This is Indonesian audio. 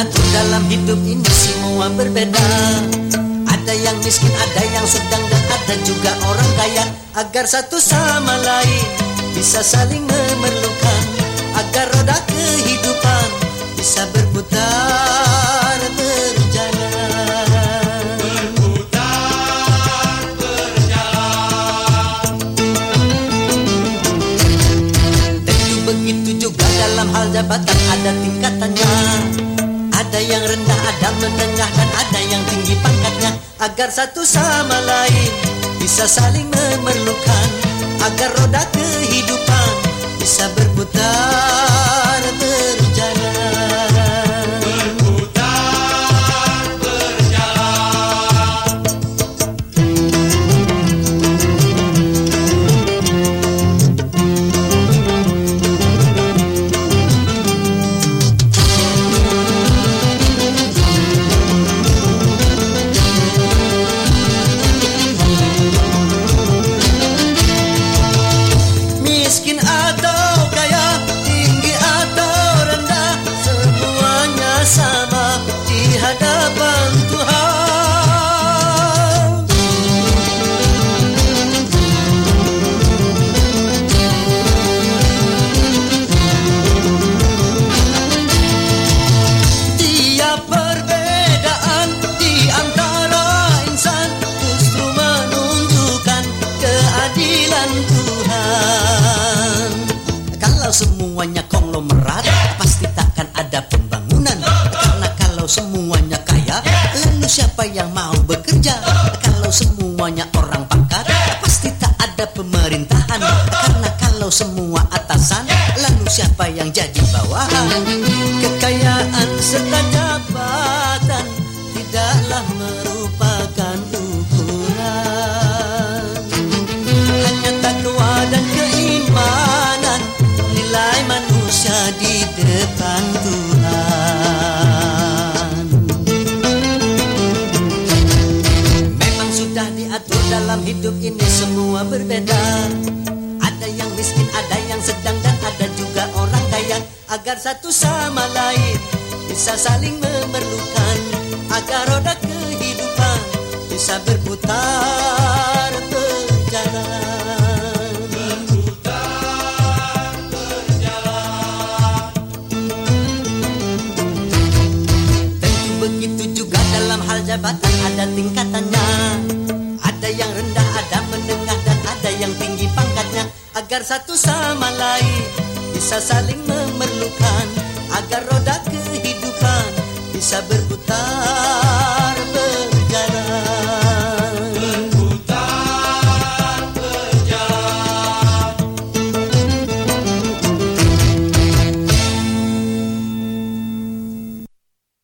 diatur dalam hidup ini semua berbeda. Ada yang miskin, ada yang sedang dan ada juga orang kaya. Agar satu sama lain bisa saling memerlukan. Agar roda kehidupan bisa berputar berjalan. Berputar berjalan. Tentu begitu juga dalam hal jabatan ada tingkatannya Ada yang rendah, ada menengah dan ada yang tinggi pangkatnya. Agar satu sama lain bisa saling memerlukan. Agar roda kehidupan bisa berputar konglomerat Pasti takkan ada pembangunan. Karena kalau semuanya kaya Lalu siapa yang mau bekerja? Kalau semuanya orang pangkat Pasti tak ada pemerintahan. Karena kalau semua atasan Lalu siapa yang jadi bawahan? Kekayaan serta Tuhan. Memang sudah diatur dalam hidup ini semua berbeda. Ada yang miskin, ada yang sedang dan ada juga orang kaya. Agar satu sama lain bisa saling memerlukan. Agar roda kehidupan bisa berputar jabatan ada tingkatannya. Ada yang rendah, ada menengah dan ada yang tinggi pangkatnya. Agar satu sama lain bisa saling memerlukan. Agar roda kehidupan bisa berputar